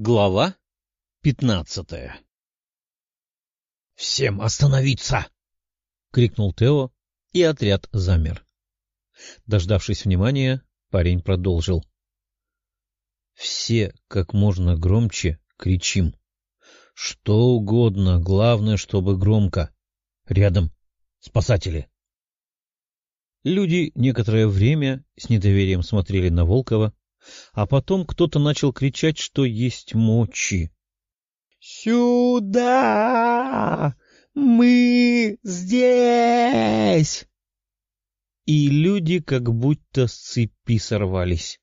Глава пятнадцатая «Всем остановиться!» — крикнул Тео, и отряд замер. Дождавшись внимания, парень продолжил. «Все как можно громче кричим. Что угодно, главное, чтобы громко. Рядом спасатели!» Люди некоторое время с недоверием смотрели на Волкова, а потом кто-то начал кричать, что есть мочи. «Сюда! Мы здесь!» И люди как будто с цепи сорвались.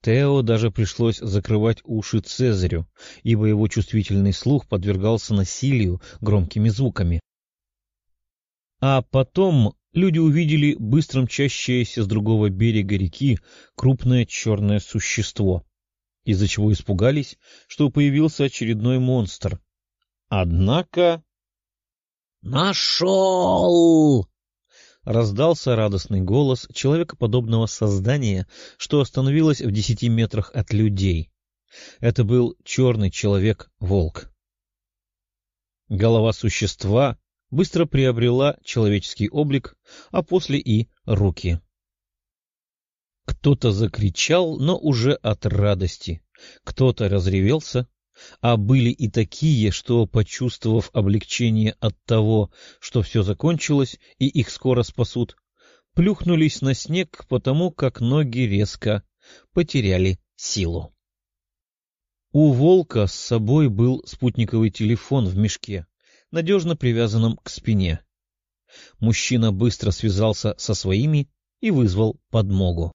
Тео даже пришлось закрывать уши Цезарю, ибо его чувствительный слух подвергался насилию громкими звуками. А потом люди увидели быстро мчащееся с другого берега реки крупное черное существо, из-за чего испугались, что появился очередной монстр. Однако... «Нашел!» Раздался радостный голос человекоподобного создания, что остановилось в десяти метрах от людей. Это был черный человек-волк. Голова существа быстро приобрела человеческий облик, а после и руки. Кто-то закричал, но уже от радости, кто-то разревелся, а были и такие, что, почувствовав облегчение от того, что все закончилось и их скоро спасут, плюхнулись на снег, потому как ноги резко потеряли силу. У волка с собой был спутниковый телефон в мешке, надежно привязанном к спине. Мужчина быстро связался со своими и вызвал подмогу.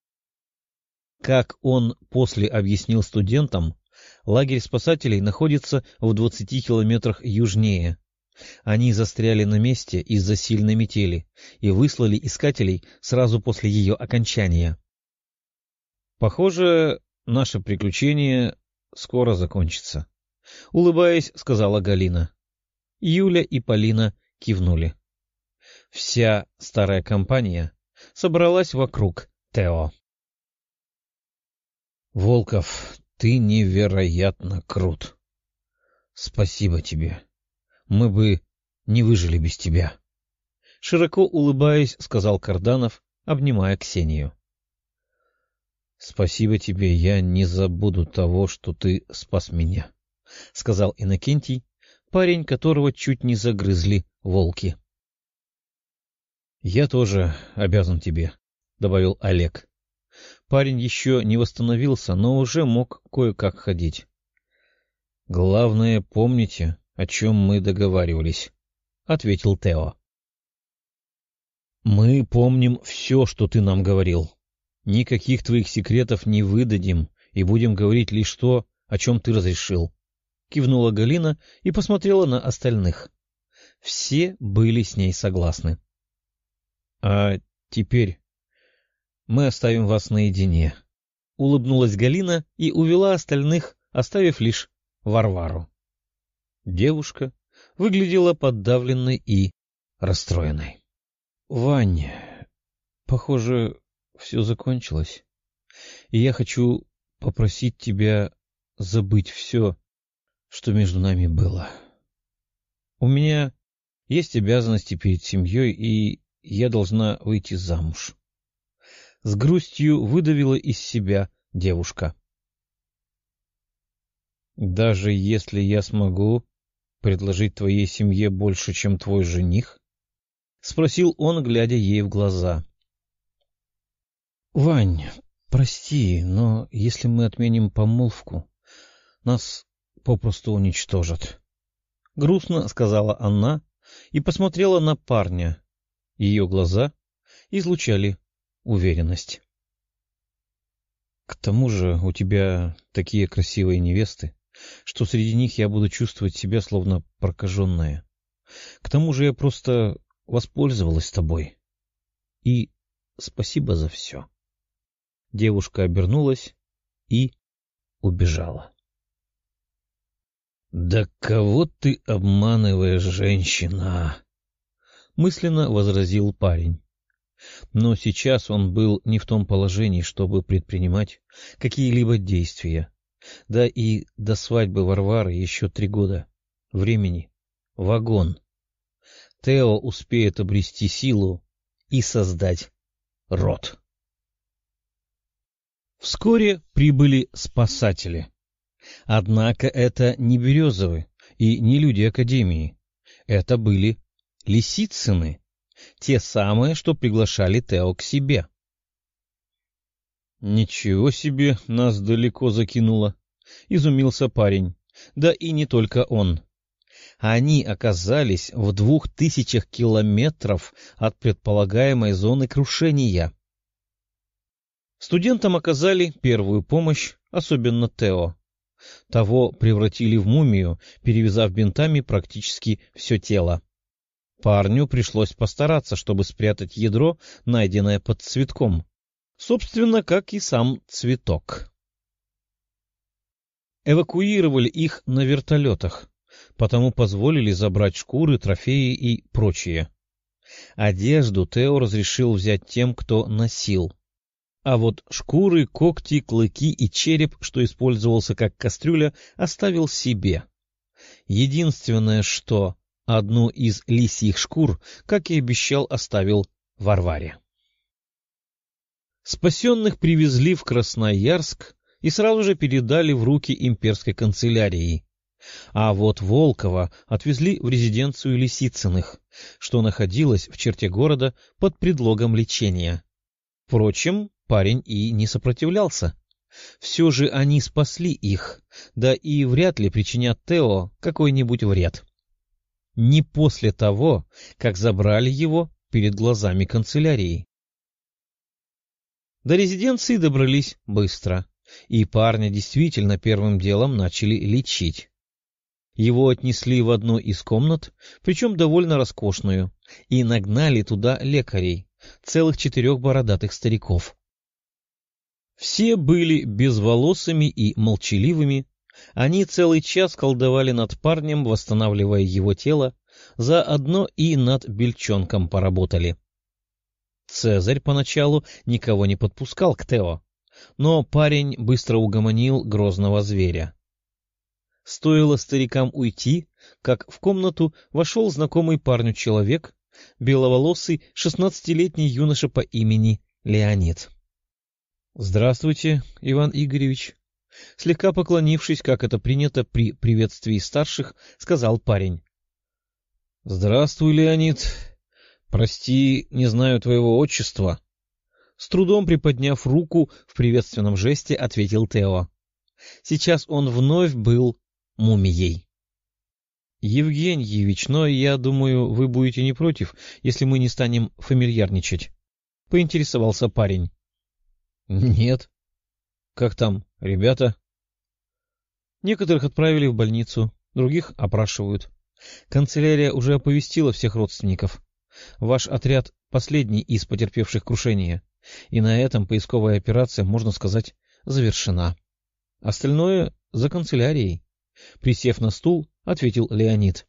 Как он после объяснил студентам, лагерь спасателей находится в двадцати километрах южнее. Они застряли на месте из-за сильной метели и выслали искателей сразу после ее окончания. Похоже, наше приключение скоро закончится. Улыбаясь, сказала Галина. Юля и Полина кивнули. Вся старая компания собралась вокруг Тео. — Волков, ты невероятно крут. Спасибо тебе. Мы бы не выжили без тебя. Широко улыбаясь, сказал Карданов, обнимая Ксению. — Спасибо тебе, я не забуду того, что ты спас меня, — сказал Иннокентий, парень которого чуть не загрызли волки. — Я тоже обязан тебе, — добавил Олег. Парень еще не восстановился, но уже мог кое-как ходить. — Главное, помните, о чем мы договаривались, — ответил Тео. — Мы помним все, что ты нам говорил. Никаких твоих секретов не выдадим и будем говорить лишь то, о чем ты разрешил, кивнула Галина и посмотрела на остальных. Все были с ней согласны. — А теперь мы оставим вас наедине. Улыбнулась Галина и увела остальных, оставив лишь Варвару. Девушка выглядела подавленной и расстроенной. — Вань, похоже, все закончилось, и я хочу попросить тебя забыть все, что между нами было. У меня есть обязанности перед семьей, и я должна выйти замуж. С грустью выдавила из себя девушка. «Даже если я смогу предложить твоей семье больше, чем твой жених?» — спросил он, глядя ей в глаза. «Вань, прости, но если мы отменим помолвку, нас попросту уничтожат. Грустно сказала она и посмотрела на парня. Ее глаза излучали уверенность. К тому же у тебя такие красивые невесты, что среди них я буду чувствовать себя словно прокаженная. К тому же я просто воспользовалась тобой. И спасибо за все. Девушка обернулась и убежала. — Да кого ты обманываешь, женщина? — мысленно возразил парень. Но сейчас он был не в том положении, чтобы предпринимать какие-либо действия, Да и до свадьбы Варвары еще три года. Времени. Вагон. Тео успеет обрести силу и создать род. Вскоре прибыли спасатели. Однако это не Березовы и не люди Академии. Это были Лисицыны, те самые, что приглашали Тео к себе. «Ничего себе, нас далеко закинуло!» — изумился парень. Да и не только он. Они оказались в двух тысячах километров от предполагаемой зоны крушения. Студентам оказали первую помощь, особенно Тео. Того превратили в мумию, перевязав бинтами практически все тело. Парню пришлось постараться, чтобы спрятать ядро, найденное под цветком. Собственно, как и сам цветок. Эвакуировали их на вертолетах, потому позволили забрать шкуры, трофеи и прочее. Одежду Тео разрешил взять тем, кто носил. А вот шкуры, когти, клыки и череп, что использовался как кастрюля, оставил себе. Единственное, что одну из лисьих шкур, как и обещал, оставил Варваре. Спасенных привезли в Красноярск и сразу же передали в руки имперской канцелярии. А вот Волкова отвезли в резиденцию Лисицыных, что находилась в черте города под предлогом лечения. Впрочем, парень и не сопротивлялся. Все же они спасли их, да и вряд ли причинят Тео какой-нибудь вред. Не после того, как забрали его перед глазами канцелярии. До резиденции добрались быстро, и парня действительно первым делом начали лечить. Его отнесли в одну из комнат, причем довольно роскошную, и нагнали туда лекарей, целых четырех бородатых стариков. Все были безволосыми и молчаливыми, они целый час колдовали над парнем, восстанавливая его тело, заодно и над бельчонком поработали. Цезарь поначалу никого не подпускал к Тео, но парень быстро угомонил грозного зверя. Стоило старикам уйти, как в комнату вошел знакомый парню человек, беловолосый шестнадцатилетний юноша по имени Леонид. — Здравствуйте, Иван Игоревич. Слегка поклонившись, как это принято при приветствии старших, сказал парень. — Здравствуй, Леонид. Прости, не знаю твоего отчества. С трудом приподняв руку в приветственном жесте, ответил Тео. Сейчас он вновь был мумией. — Евгеньевич, но я думаю, вы будете не против, если мы не станем фамильярничать. — поинтересовался парень. — Нет. — Как там, ребята? Некоторых отправили в больницу, других опрашивают. Канцелярия уже оповестила всех родственников. Ваш отряд — последний из потерпевших крушение, и на этом поисковая операция, можно сказать, завершена. Остальное — за канцелярией. Присев на стул, ответил Леонид.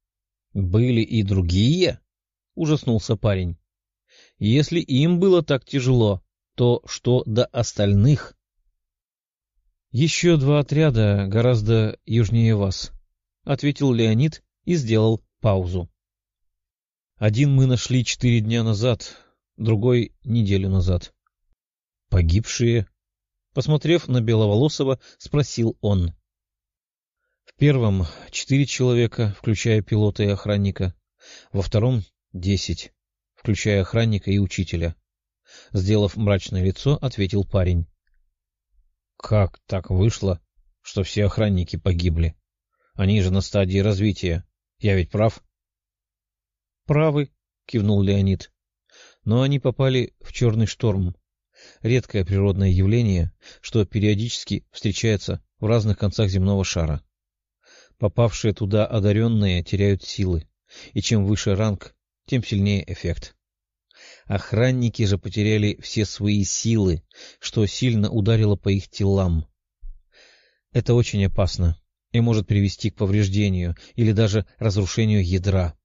— Были и другие? — ужаснулся парень. — Если им было так тяжело, то что до остальных? — Еще два отряда гораздо южнее вас, — ответил Леонид и сделал паузу. Один мы нашли четыре дня назад, другой — неделю назад. — Погибшие? Посмотрев на Беловолосова, спросил он. В первом — четыре человека, включая пилота и охранника. Во втором — десять, включая охранника и учителя. Сделав мрачное лицо, ответил парень. — Как так вышло, что все охранники погибли? Они же на стадии развития. Я ведь прав? — Правы, — кивнул Леонид. Но они попали в черный шторм. Редкое природное явление, что периодически встречается в разных концах земного шара. Попавшие туда одаренные теряют силы, и чем выше ранг, тем сильнее эффект. Охранники же потеряли все свои силы, что сильно ударило по их телам. Это очень опасно и может привести к повреждению или даже разрушению ядра.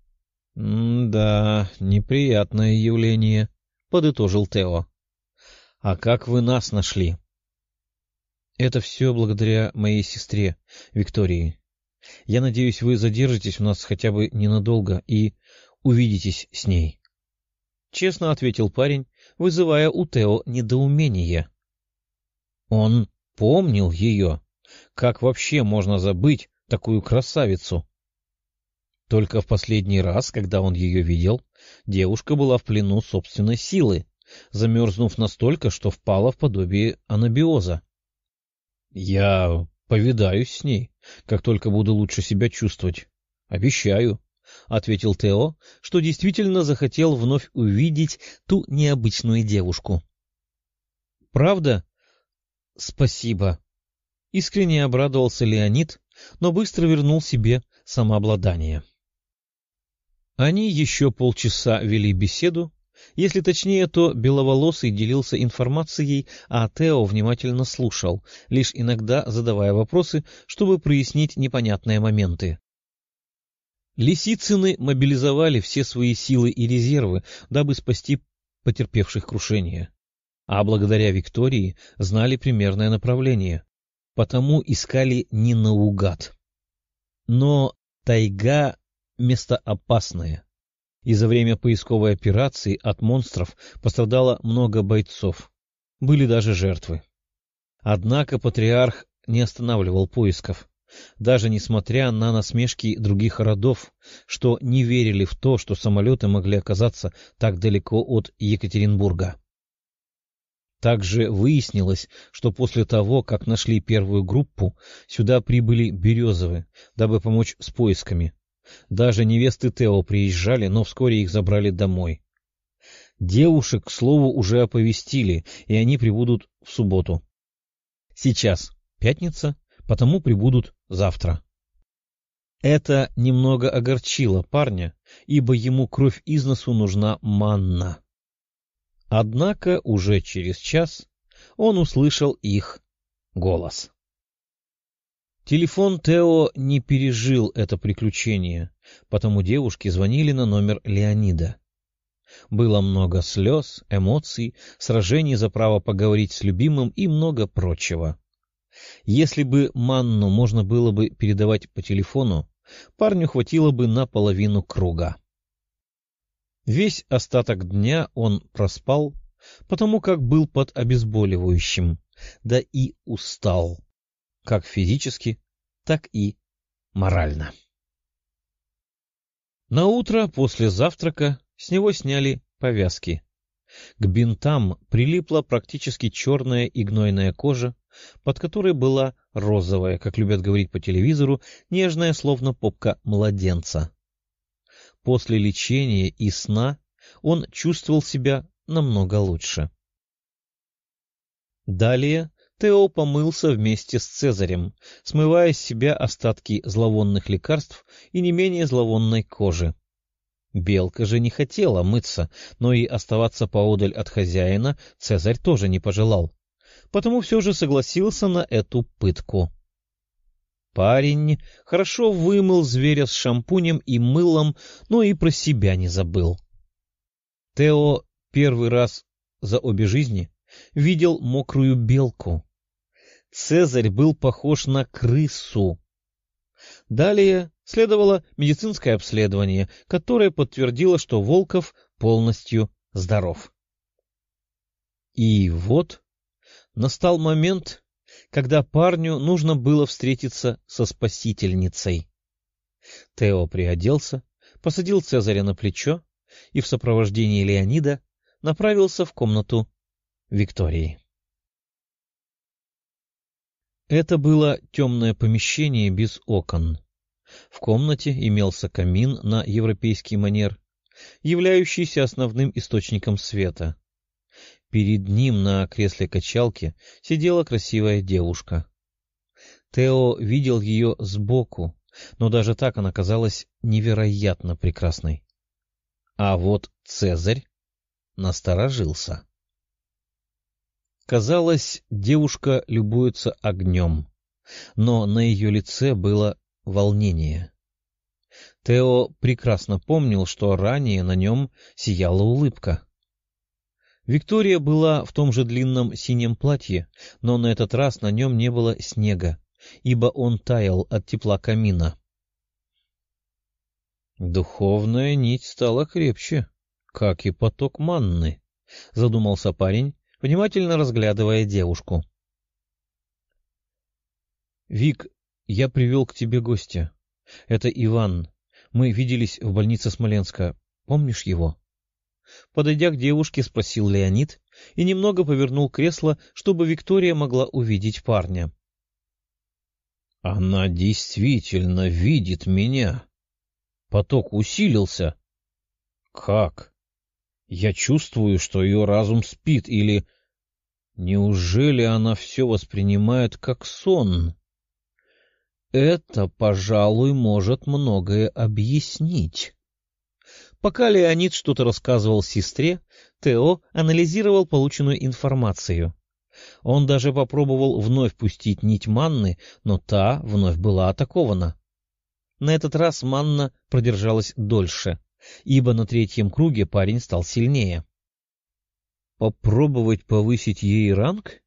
— Да, неприятное явление, — подытожил Тео. — А как вы нас нашли? — Это все благодаря моей сестре, Виктории. Я надеюсь, вы задержитесь у нас хотя бы ненадолго и увидитесь с ней. Честно ответил парень, вызывая у Тео недоумение. Он помнил ее. Как вообще можно забыть такую красавицу? Только в последний раз, когда он ее видел, девушка была в плену собственной силы, замерзнув настолько, что впала в подобие анабиоза. — Я повидаюсь с ней, как только буду лучше себя чувствовать. Обещаю, — ответил Тео, что действительно захотел вновь увидеть ту необычную девушку. — Правда? — Спасибо. Искренне обрадовался Леонид, но быстро вернул себе самообладание. Они еще полчаса вели беседу. Если точнее, то Беловолосый делился информацией, а Тео внимательно слушал, лишь иногда задавая вопросы, чтобы прояснить непонятные моменты. Лисицыны мобилизовали все свои силы и резервы, дабы спасти потерпевших крушение. А благодаря Виктории знали примерное направление, потому искали не наугад. Но тайга место опасное, и за время поисковой операции от монстров пострадало много бойцов. Были даже жертвы. Однако патриарх не останавливал поисков, даже несмотря на насмешки других родов, что не верили в то, что самолеты могли оказаться так далеко от Екатеринбурга. Также выяснилось, что после того, как нашли первую группу, сюда прибыли Березовы, дабы помочь с поисками, даже невесты Тео приезжали, но вскоре их забрали домой. Девушек, к слову, уже оповестили, и они прибудут в субботу. Сейчас пятница, потому прибудут завтра. Это немного огорчило парня, ибо ему кровь из носу нужна манна. Однако уже через час он услышал их голос. Телефон Тео не пережил это приключение, потому девушки звонили на номер Леонида. Было много слез, эмоций, сражений за право поговорить с любимым и много прочего. Если бы манну можно было бы передавать по телефону, парню хватило бы на половину круга. Весь остаток дня он проспал, потому как был под обезболивающим, да и устал как физически, так и морально. На утро после завтрака с него сняли повязки. К бинтам прилипла практически черная и гнойная кожа, под которой была розовая, как любят говорить по телевизору, нежная, словно попка младенца. После лечения и сна он чувствовал себя намного лучше. Далее Тео помылся вместе с Цезарем, смывая с себя остатки зловонных лекарств и не менее зловонной кожи. Белка же не хотела мыться, но и оставаться поодаль от хозяина Цезарь тоже не пожелал, потому все же согласился на эту пытку. Парень хорошо вымыл зверя с шампунем и мылом, но и про себя не забыл. Тео первый раз за обе жизни видел мокрую белку. Цезарь был похож на крысу. Далее следовало медицинское обследование, которое подтвердило, что Волков полностью здоров. И вот настал момент, когда парню нужно было встретиться со спасительницей. Тео приоделся, посадил Цезаря на плечо и в сопровождении Леонида направился в комнату Виктории. Это было темное помещение без окон. В комнате имелся камин на европейский манер, являющийся основным источником света. Перед ним на кресле качалки сидела красивая девушка. Тео видел ее сбоку, но даже так она казалась невероятно прекрасной. А вот Цезарь насторожился. Казалось, девушка любуется огнем, но на ее лице было волнение. Тео прекрасно помнил, что ранее на нем сияла улыбка. Виктория была в том же длинном синем платье, но на этот раз на нем не было снега, ибо он таял от тепла камина. Духовная нить стала крепче, как и поток манны, — задумался парень, внимательно разглядывая девушку. — Вик, я привел к тебе гостя. Это Иван. Мы виделись в больнице Смоленска. Помнишь его? Подойдя к девушке, спросил Леонид и немного повернул кресло, чтобы Виктория могла увидеть парня. — Она действительно видит меня. Поток усилился. — Как? Я чувствую, что ее разум спит, или... Неужели она все воспринимает как сон? Это, пожалуй, может многое объяснить. Пока Леонид что-то рассказывал сестре, Тео анализировал полученную информацию. Он даже попробовал вновь пустить нить манны, но та вновь была атакована. На этот раз манна продержалась дольше, ибо на третьем круге парень стал сильнее. Попробовать повысить ей ранг?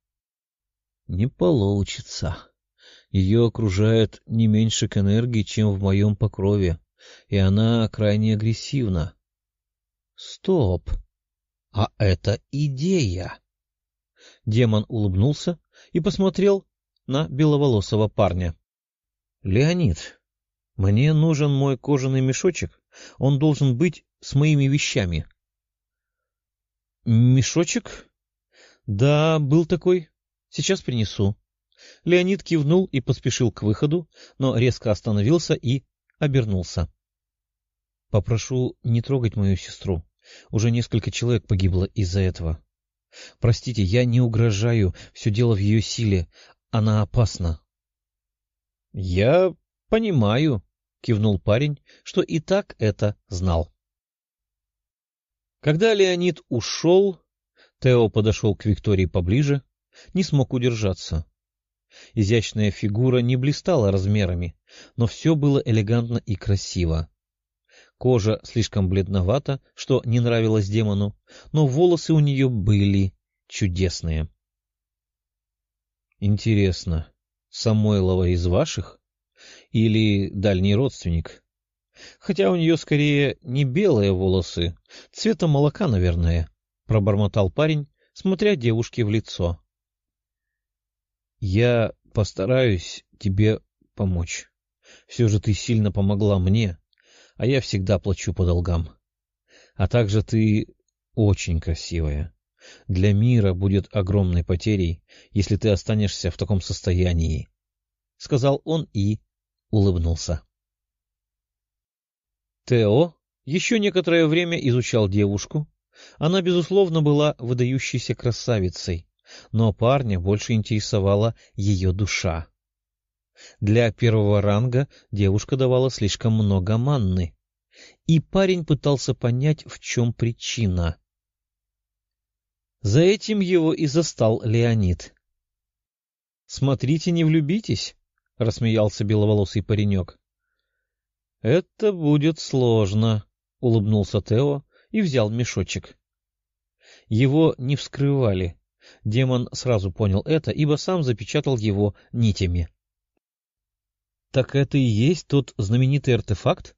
Не получится. Ее окружает не меньше к энергии, чем в моем покрове и она крайне агрессивна. Стоп! А это идея! Демон улыбнулся и посмотрел на беловолосого парня. — Леонид, мне нужен мой кожаный мешочек. Он должен быть с моими вещами. — Мешочек? — Да, был такой. Сейчас принесу. Леонид кивнул и поспешил к выходу, но резко остановился и обернулся. — Попрошу не трогать мою сестру. Уже несколько человек погибло из-за этого. Простите, я не угрожаю, все дело в ее силе. Она опасна. — Я понимаю, — кивнул парень, что и так это знал. Когда Леонид ушел, Тео подошел к Виктории поближе, не смог удержаться. Изящная фигура не блистала размерами, но все было элегантно и красиво. Кожа слишком бледновата, что не нравилось демону, но волосы у нее были чудесные. Интересно, Самойлова из ваших? Или дальний родственник? Хотя у нее скорее не белые волосы, цвета молока, наверное, — пробормотал парень, смотря девушке в лицо. — Я постараюсь тебе помочь. Все же ты сильно помогла мне, а я всегда плачу по долгам. А также ты очень красивая. Для мира будет огромной потерей, если ты останешься в таком состоянии, — сказал он и улыбнулся. Тео еще некоторое время изучал девушку. Она, безусловно, была выдающейся красавицей, но парня больше интересовала ее душа. Для первого ранга девушка давала слишком много манны, и парень пытался понять, в чем причина. За этим его и застал Леонид. — Смотрите, не влюбитесь, — рассмеялся беловолосый паренек. — Это будет сложно, — улыбнулся Тео и взял мешочек. Его не вскрывали. Демон сразу понял это, ибо сам запечатал его нитями. Так это и есть тот знаменитый артефакт?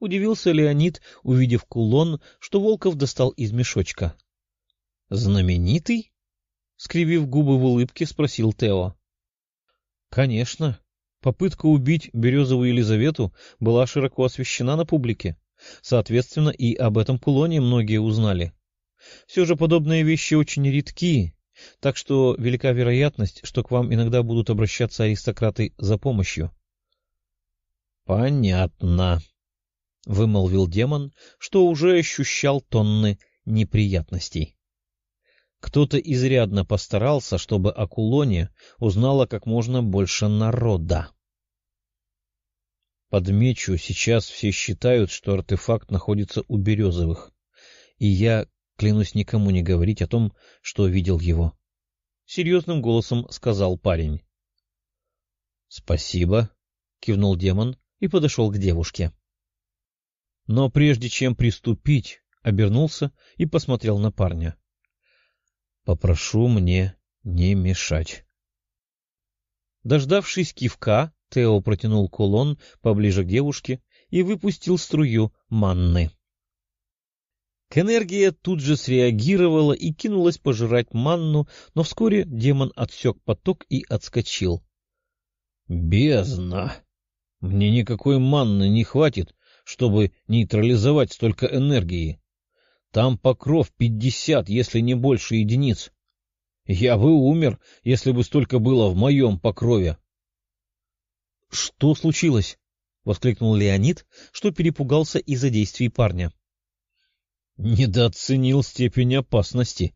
Удивился Леонид, увидев кулон, что Волков достал из мешочка. — Знаменитый? — скривив губы в улыбке, спросил Тео. — Конечно. Попытка убить Березовую Елизавету была широко освещена на публике. Соответственно, и об этом кулоне многие узнали. Все же подобные вещи очень редки, так что велика вероятность, что к вам иногда будут обращаться аристократы за помощью. Понятно, — вымолвил демон, что уже ощущал тонны неприятностей. Кто-то изрядно постарался, чтобы о кулоне узнало как можно больше народа. Подмечу, сейчас все считают, что артефакт находится у Березовых, и я клянусь никому не говорить о том, что видел его. Серьезным голосом сказал парень. — Спасибо, — кивнул демон, и подошел к девушке. Но прежде чем приступить, обернулся и посмотрел на парня. Попрошу мне не мешать. Дождавшись кивка, Тео протянул кулон поближе к девушке и выпустил струю манны. Кэнергия тут же среагировала и кинулась пожирать манну, но вскоре демон отсек поток и отскочил. — Бездна! Мне никакой манны не хватит, чтобы нейтрализовать столько энергии. Там покров пятьдесят, если не больше единиц. Я бы умер, если бы столько было в моем покрове. — Что случилось? — воскликнул Леонид, что перепугался из-за действий парня. — Недооценил степень опасности.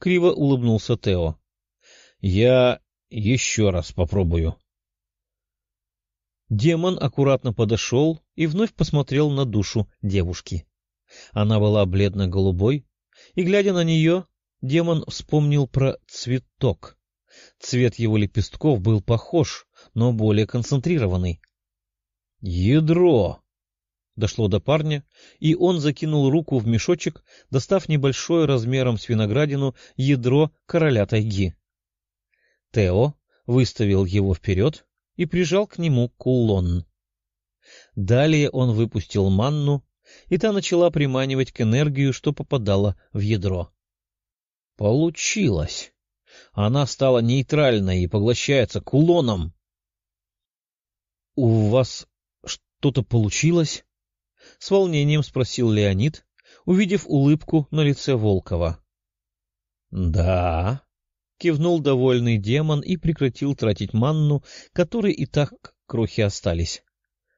Криво улыбнулся Тео. — Я еще раз попробую. Демон аккуратно подошел и вновь посмотрел на душу девушки. Она была бледно-голубой, и, глядя на нее, демон вспомнил про цветок. Цвет его лепестков был похож, но более концентрированный. «Ядро!» Дошло до парня, и он закинул руку в мешочек, достав небольшое размером с виноградину ядро короля тайги. Тео выставил его вперед и прижал к нему кулон. Далее он выпустил манну, и та начала приманивать к энергию, что попадало в ядро. Получилось! Она стала нейтральной и поглощается кулоном. — У вас что-то получилось? — с волнением спросил Леонид, увидев улыбку на лице Волкова. — Да, — кивнул довольный демон и прекратил тратить манну, которой и так крохи остались.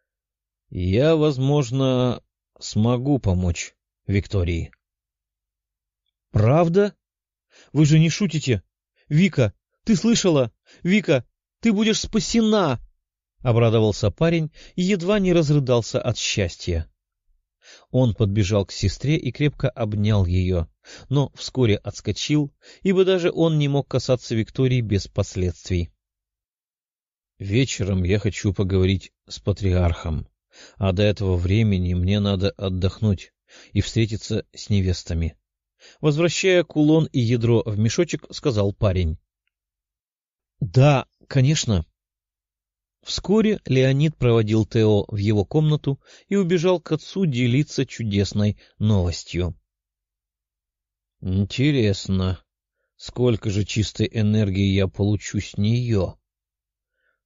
— Я, возможно, смогу помочь Виктории. — Правда? Вы же не шутите? Вика, ты слышала? Вика, ты будешь спасена! — обрадовался парень и едва не разрыдался от счастья. Он подбежал к сестре и крепко обнял ее, но вскоре отскочил, ибо даже он не мог касаться Виктории без последствий. «Вечером я хочу поговорить с патриархом, а до этого времени мне надо отдохнуть и встретиться с невестами». Возвращая кулон и ядро в мешочек, сказал парень. — Да, конечно. Вскоре Леонид проводил Тео в его комнату и убежал к отцу делиться чудесной новостью. — Интересно, сколько же чистой энергии я получу с нее?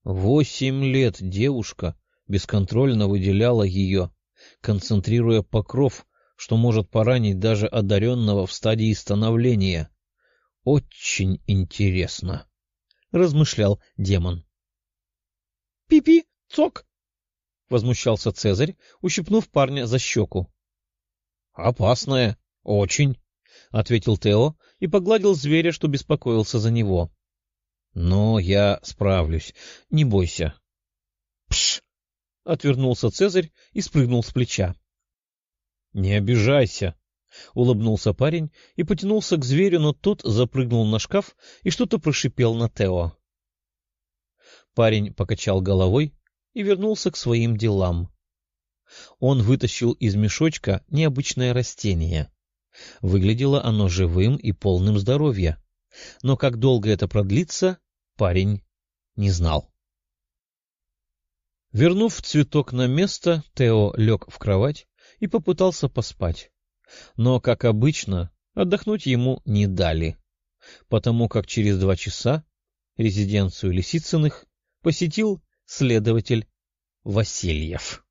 Восемь лет девушка бесконтрольно выделяла ее, концентрируя покров, что может поранить даже одаренного в стадии становления. Очень интересно, — размышлял демон. «Пи — цок! — возмущался Цезарь, ущипнув парня за щеку. — Опасное, очень, — ответил Тео и погладил зверя, что беспокоился за него. — Но я справлюсь, не бойся. — Пш! — отвернулся Цезарь и спрыгнул с плеча. — Не обижайся! — улыбнулся парень и потянулся к зверю, но тот запрыгнул на шкаф и что-то прошипел на Тео. Парень покачал головой и вернулся к своим делам. Он вытащил из мешочка необычное растение. Выглядело оно живым и полным здоровья, но как долго это продлится, парень не знал. Вернув цветок на место, Тео лег в кровать и попытался поспать. Но, как обычно, отдохнуть ему не дали, потому как через два часа резиденцию Лисицыных посетил следователь Васильев.